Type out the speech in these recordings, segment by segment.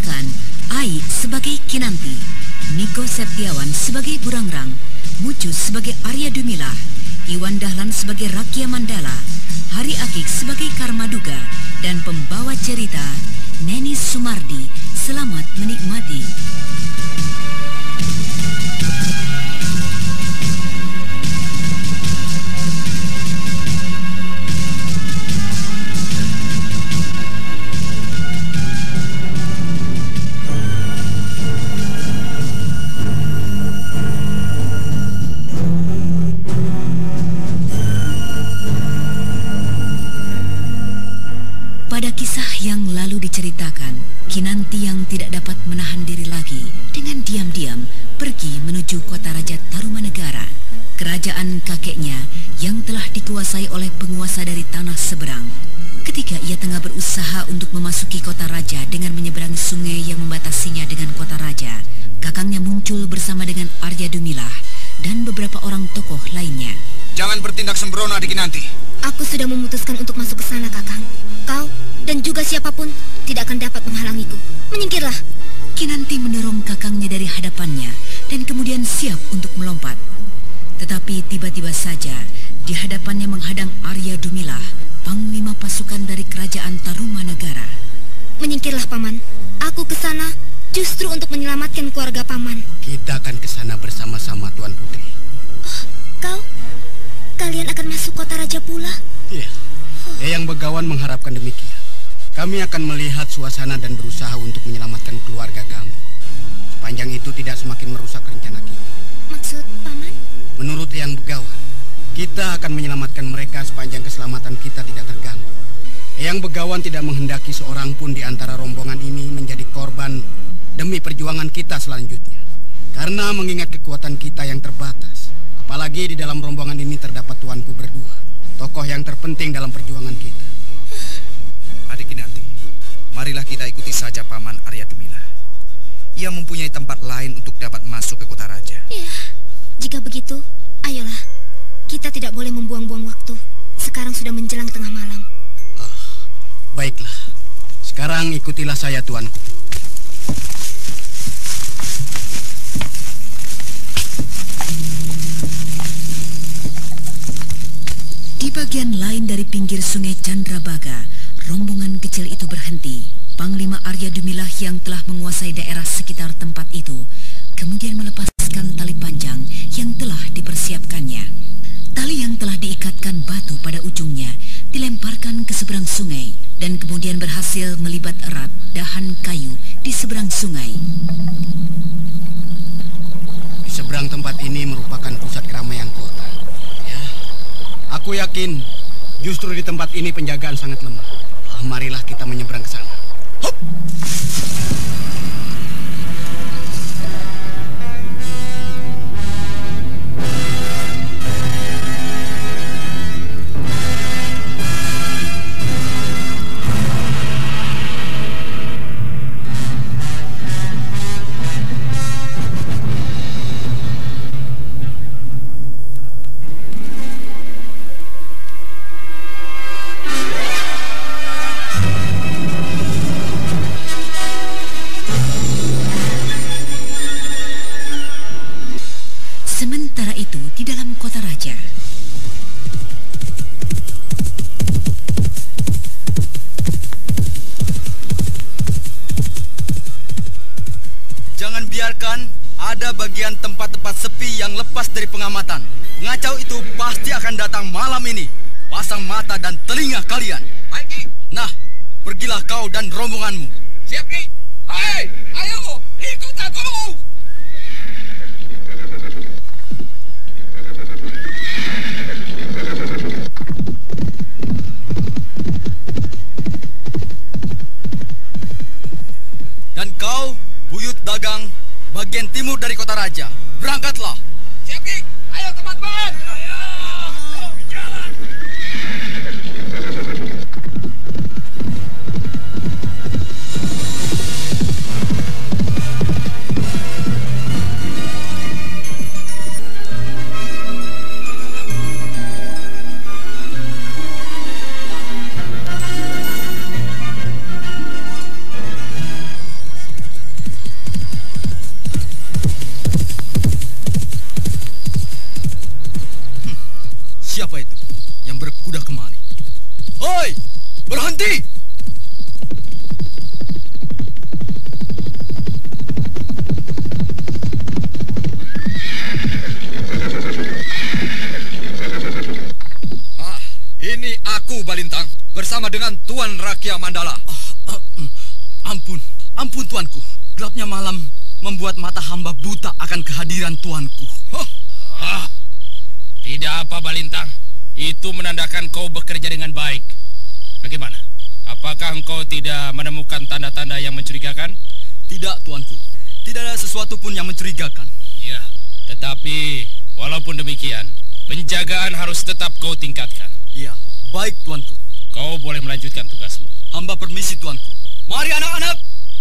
Menampilkan Ai sebagai Kinanti, Niko Septiawan sebagai Burangrang, Mucus sebagai Arya Dumilah, Iwan Dahlan sebagai Rakia Mandala, Hari Akik sebagai Karmaduga, dan pembawa cerita Neni Sumardi. Selamat menikmati. Lainnya. Jangan bertindak sembrono adik nanti. Aku sudah memutuskan untuk masuk ke sana, Kakang. Kau dan juga siapa pun tidak akan dapat menghalangiku. Menyingkirlah. Kinanti mendorong kakangnya dari hadapannya dan kemudian siap untuk melompat. Tetapi tiba-tiba saja di hadapannya menghadang Arya Dumilah, panglima pasukan dari kerajaan Tarumanagara. Menyingkirlah, Paman. Aku ke sana justru untuk menyelamatkan keluarga Paman. Kita akan ke sana bersama-sama Tuan Putri. Kau? Kalian akan masuk kota raja pula? Iya. Eyang Begawan mengharapkan demikian. Kami akan melihat suasana dan berusaha untuk menyelamatkan keluarga kami. Sepanjang itu tidak semakin merusak rencana kita. Maksud Paman? Menurut Eyang Begawan, kita akan menyelamatkan mereka sepanjang keselamatan kita tidak terganggu. Eyang Begawan tidak menghendaki seorang pun di antara rombongan ini menjadi korban demi perjuangan kita selanjutnya. Karena mengingat kekuatan kita yang terbatas, apalagi di dalam rombongan ini terdapat tuanku berdua, tokoh yang terpenting dalam perjuangan kita. Adik Kinanti, marilah kita ikuti saja Paman Arya Dumila. Ia mempunyai tempat lain untuk dapat masuk ke kota raja. Iya. Jika begitu, ayolah. Kita tidak boleh membuang-buang waktu. Sekarang sudah menjelang tengah malam. Baiklah, sekarang ikutilah saya tuanku. Di bagian lain dari pinggir sungai Chandrabaga, rombongan kecil itu berhenti. Panglima Arya Dumilah yang telah menguasai daerah sekitar tempat itu, kemudian melepaskan tali panjang yang telah dipersiapkannya. Tali yang telah diikatkan batu pada ujungnya dilemparkan ke seberang sungai dan kemudian berhasil melibat erat dahan kayu di seberang sungai. Di seberang tempat ini merupakan pusat keramaian kota. Ya, aku yakin justru di tempat ini penjagaan sangat lemah. Ah, Marilah kita menyeberang ke sana. Hup! Bagian tempat-tempat sepi yang lepas dari pengamatan. Pengacau itu pasti akan datang malam ini. Pasang mata dan telinga kalian. Baik, Ki. Nah, pergilah kau dan rombonganmu. Siap, Ki. Dengan Tuan Rakia Mandala. Ah, mm, ampun, ampun tuanku. Gelapnya malam membuat mata hamba buta akan kehadiran tuanku. Ah, tidak apa Balintang. Itu menandakan kau bekerja dengan baik. Bagaimana? Apakah engkau tidak menemukan tanda-tanda yang mencurigakan? Tidak, tuanku. Tidak ada sesuatu pun yang mencurigakan. Ya, tetapi walaupun demikian, penjagaan harus tetap kau tingkatkan. Iya, baik tuanku. Kau boleh melanjutkan tugasmu. Hamba permisi tuanku. Mari anak-anak.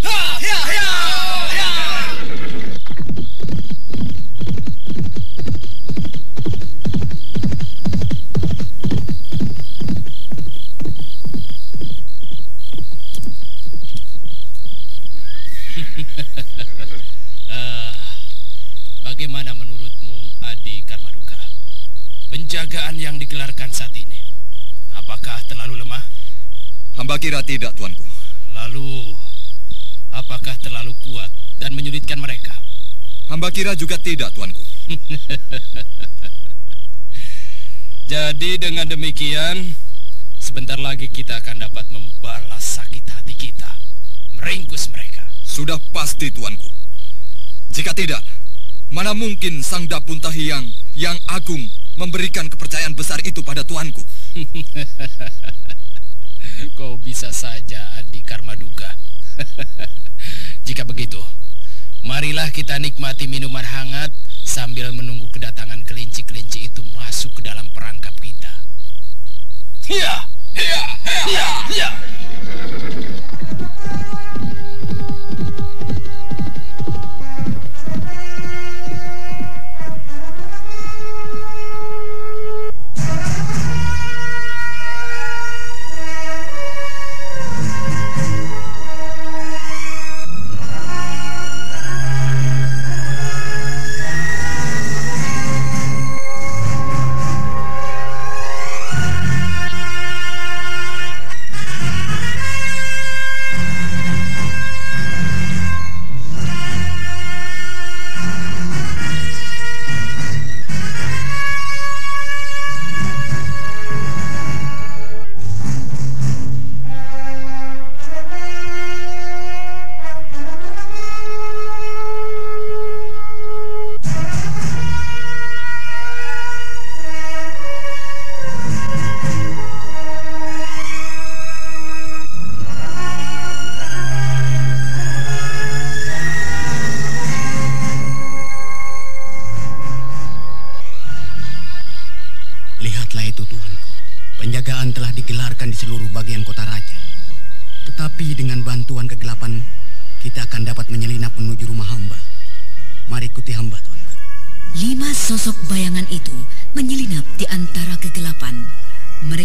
Ha, ya, ya, ya. Hamba kira tidak, Tuanku. Lalu, apakah terlalu kuat dan menyulitkan mereka? Hamba kira juga tidak, Tuanku. Jadi dengan demikian, sebentar lagi kita akan dapat membalas sakit hati kita, meringkus mereka. Sudah pasti, Tuanku. Jika tidak, mana mungkin Sang Dapuntahiang yang agung memberikan kepercayaan besar itu pada Tuanku? Kau bisa saja, Adi Karmaduga. Jika begitu, marilah kita nikmati minuman hangat sambil menunggu kedatangan kelinci-kelinci itu masuk ke dalam perangkap kita. Ya, ya, ya, ya.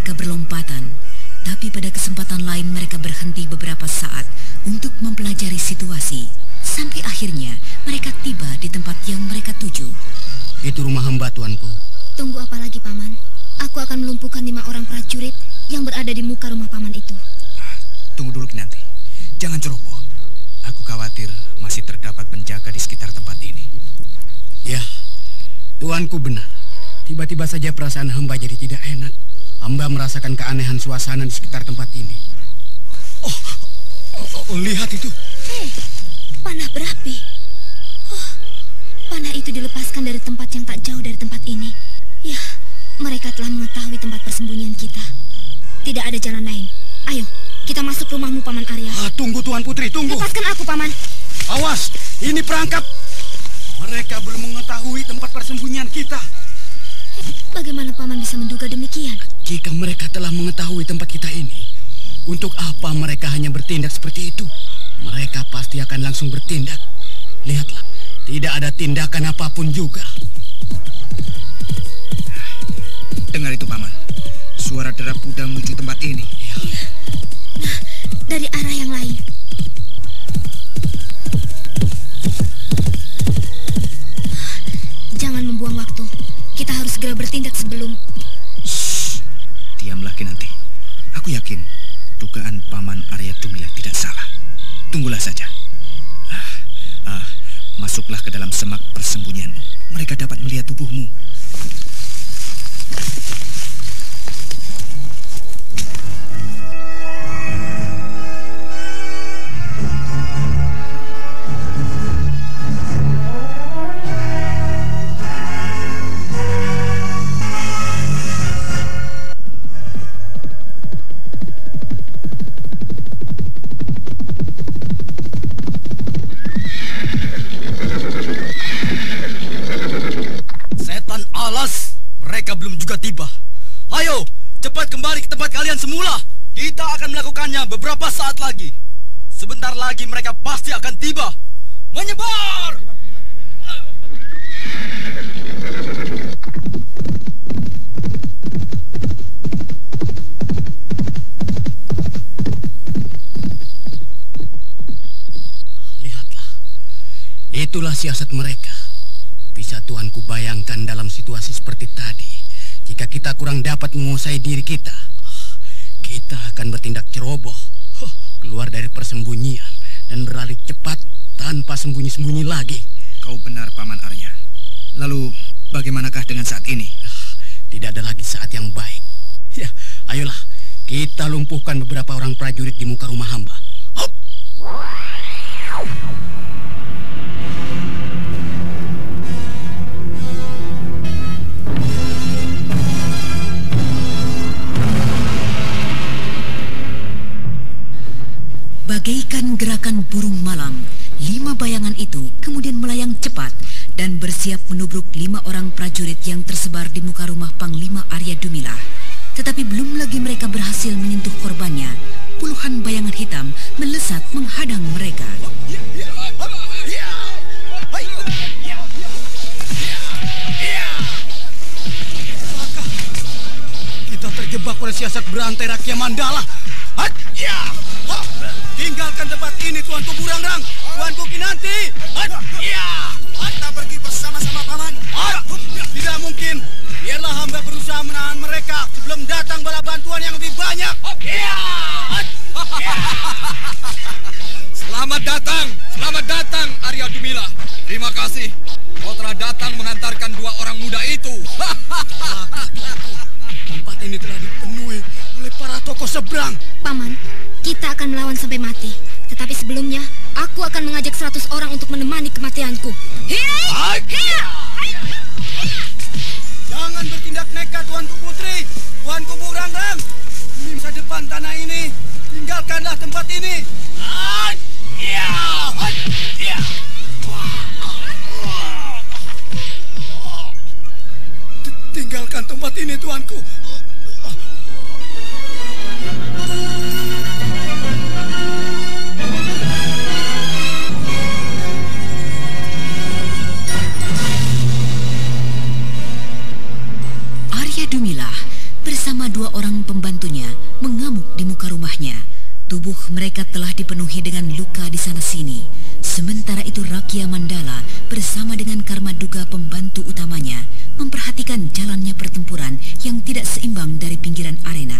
mereka berlompatan, tapi pada kesempatan lain mereka berhenti beberapa saat untuk mempelajari situasi. Sampai akhirnya mereka tiba di tempat yang mereka tuju. Itu rumah hamba, tuanku. Tunggu apa lagi, Paman? Aku akan melumpuhkan lima orang prajurit yang berada di muka rumah Paman itu. Tunggu dulu, nanti. Jangan ceroboh. Aku khawatir masih terdapat penjaga di sekitar tempat ini. Ya, tuanku benar. Tiba-tiba saja perasaan hamba jadi tidak enak. Hamba merasakan keanehan suasana di sekitar tempat ini. Oh, oh, oh lihat itu. Hei, panah berapi. Oh, panah itu dilepaskan dari tempat yang tak jauh dari tempat ini. Ya, mereka telah mengetahui tempat persembunyian kita. Tidak ada jalan lain. Ayo, kita masuk rumahmu, Paman Arya. Ah, tunggu, Tuan Putri, tunggu. Lepaskan aku, Paman. Awas, ini perangkap. Mereka belum mengetahui tempat persembunyian kita. Bagaimana Paman bisa menduga demikian? Jika mereka telah mengetahui tempat kita ini, untuk apa mereka hanya bertindak seperti itu? Mereka pasti akan langsung bertindak. Lihatlah, tidak ada tindakan apa pun juga. Dengar itu, Paman. Suara derap kuda menuju tempat ini. Beberapa saat lagi. Sebentar lagi mereka pasti akan tiba. Menyebar! Lihatlah. Itulah siasat mereka. Bisa Tuhanku bayangkan dalam situasi seperti tadi. Jika kita kurang dapat menguasai diri kita, kita akan bertindak ceroboh keluar dari persembunyian dan berlari cepat tanpa sembunyi-sembunyi lagi. Kau benar, Paman Arya. Lalu, bagaimanakah dengan saat ini? Tidak ada lagi saat yang baik. Ya, ayolah, kita lumpuhkan beberapa orang prajurit di muka rumah hamba. Bersiap menubruk lima orang prajurit yang tersebar di muka rumah Panglima Arya Dumila. Tetapi belum lagi mereka berhasil menyentuh korbannya, puluhan bayangan hitam melesat menghadang mereka. Kita terjebak oleh siasat berantai rakyat Mandala. Ya! Tinggalkan tempat ini, Tuanku Burangrang. Tuanku Kinanti. Ya. Kita pergi bersama-sama, Paman. Tidak mungkin. Biarlah hamba berusaha menahan mereka sebelum datang bala bantuan yang lebih banyak. Ya. Selamat datang, selamat datang Arya Dumila. Terima kasih. Kau telah datang mengantarkan dua orang muda itu. Tempat ini telah dipenuhi oleh para tokoh seberang. Paman, kita akan melawan sampai mati. Tetapi sebelumnya, aku akan mengajak seratus orang untuk menemani kematianku. Jangan bertindak nekat, Tuanku Putri. Tuanku Burangrang. Demi masa depan tanah ini, tinggalkanlah tempat ini. Tinggalkan tempat ini, Tuanku. Bersama dua orang pembantunya mengamuk di muka rumahnya. Tubuh mereka telah dipenuhi dengan luka di sana-sini. Sementara itu Rakia Mandala bersama dengan Karmaduga pembantu utamanya memperhatikan jalannya pertempuran yang tidak seimbang dari pinggiran arena.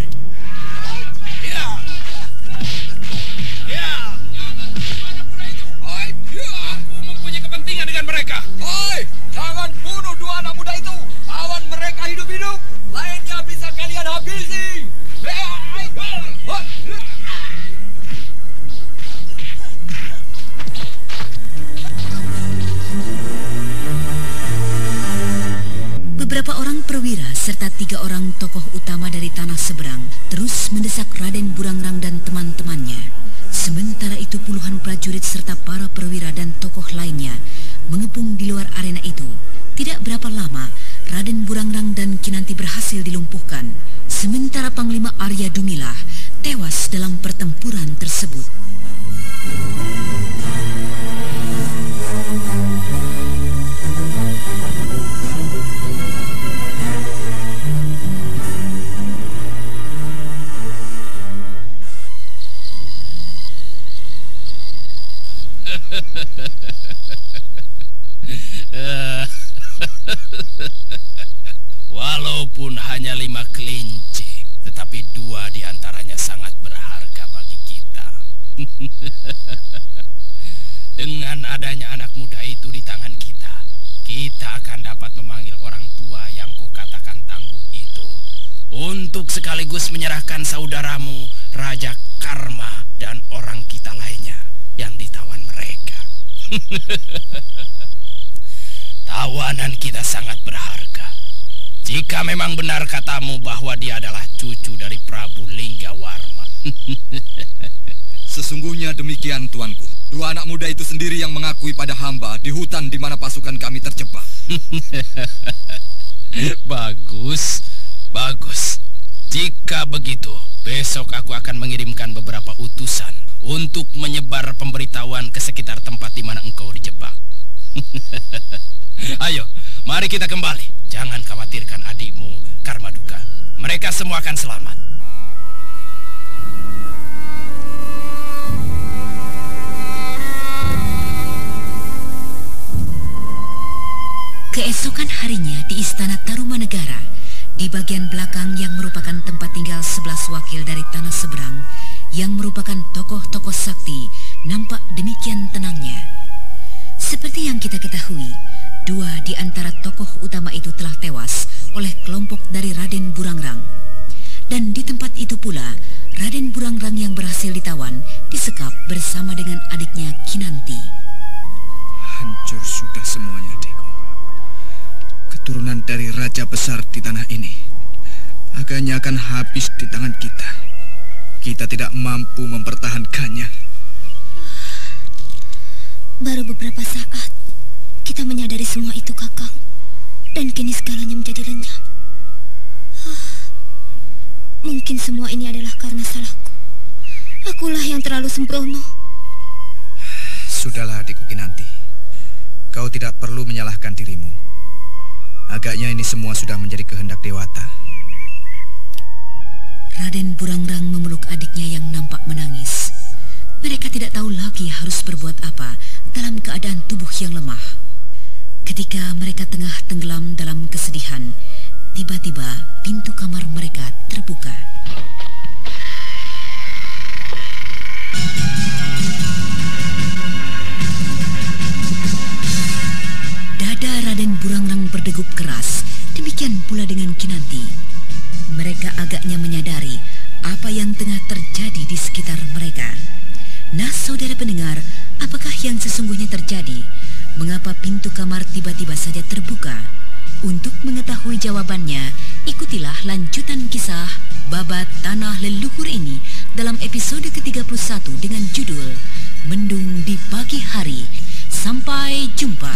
Seberang terus mendesak Raden Burangrang dan teman-temannya. Sementara itu puluhan prajurit serta para hanya lima kelinci, tetapi dua di antaranya sangat berharga bagi kita. Dengan adanya anak muda itu di tangan kita, kita akan dapat memanggil orang tua yang kau katakan tangguh itu untuk sekaligus menyerahkan saudaramu Raja Karma dan orang kita lainnya yang ditawan mereka. Tawanan kita sangat berharga. Jika memang benar katamu bahwa dia adalah cucu dari Prabu Linggawarma. Sesungguhnya demikian, tuanku. Dua anak muda itu sendiri yang mengakui pada hamba di hutan di mana pasukan kami terjebak. bagus, bagus. Jika begitu, besok aku akan mengirimkan beberapa utusan untuk menyebar pemberitahuan ke sekitar tempat di mana engkau dijebak. Ayo, mari kita kembali. Jangan khawatirkan adikmu, Karmaduka. Mereka semua akan selamat. Keesokan harinya di Istana Tarumanegara, di bagian belakang yang merupakan tempat tinggal sebelas wakil dari tanah seberang, yang merupakan tokoh-tokoh sakti, nampak demikian tenangnya. Seperti yang kita ketahui, dua di antara tokoh utama itu telah tewas oleh kelompok dari Raden Burangrang. Dan di tempat itu pula, Raden Burangrang yang berhasil ditawan disekap bersama dengan adiknya Kinanti. Hancur sudah semuanya, adikku. Keturunan dari raja besar di tanah ini. Agaknya akan habis di tangan kita. Kita tidak mampu mempertahankannya. Baru beberapa saat kita menyadari semua itu, Kakang. Dan kini segalanya menjadi lenyap. Ah, Mungkin semua ini adalah karena salahku. Akulah yang terlalu sembrono. Sudahlah adikku Kinanti. Kau tidak perlu menyalahkan dirimu. Agaknya ini semua sudah menjadi kehendak Dewata. Raden Burangrang memeluk adiknya yang nampak menangis. Mereka tidak tahu lagi harus berbuat apa dalam keadaan tubuh yang lemah. Ketika mereka tengah tenggelam dalam kesedihan, tiba-tiba pintu kamar mereka terbuka. Dada Raden Burangrang berdegup keras, demikian pula dengan Kinanti. Mereka agaknya menyadari apa yang tengah terjadi di sekitar mereka. Nah, saudara pendengar, apakah yang sesungguhnya terjadi? Mengapa pintu kamar tiba-tiba saja terbuka? Untuk mengetahui jawabannya, ikutilah lanjutan kisah Babat Tanah Leluhur ini dalam episode ke-31 dengan judul Mendung di Pagi Hari. Sampai jumpa.